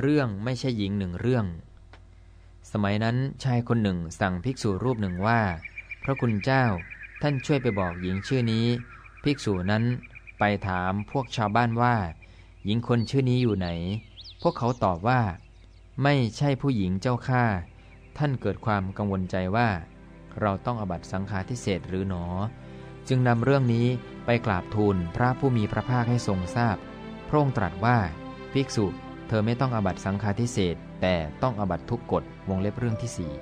เรื่องไม่ใช่หญิงหนึ่งเรื่อง สมัยนั้นชายคนหนึ่งสั่งภิกษุรูปหนึ่งว่า พระคุณเจ้าท่านช่วยไปบอกหญิงชื่อนี้ ภิกษุนั้นไปถามพวกชาวบ้านว่า หญิงคนชื่อนี้อยู่ไหน พวกเขาตอบว่า ไม่ใช่ผู้หญิงเจ้าข้าท่านเกิดความกังวลใจว่า เราต้องอบัตสังฆาทิเศษหรือหนอ จึงนำเรื่องนี้ไปกราบทูลพระผู้มีพระภาคให้ทรงทราบ พระองค์ตรัสว่า ภิกษุ เธอไม่ต้องอบัตสังฆาทิเศษแต่ต้องอบัตทุกกฎวงเล็บเรื่องที่สี่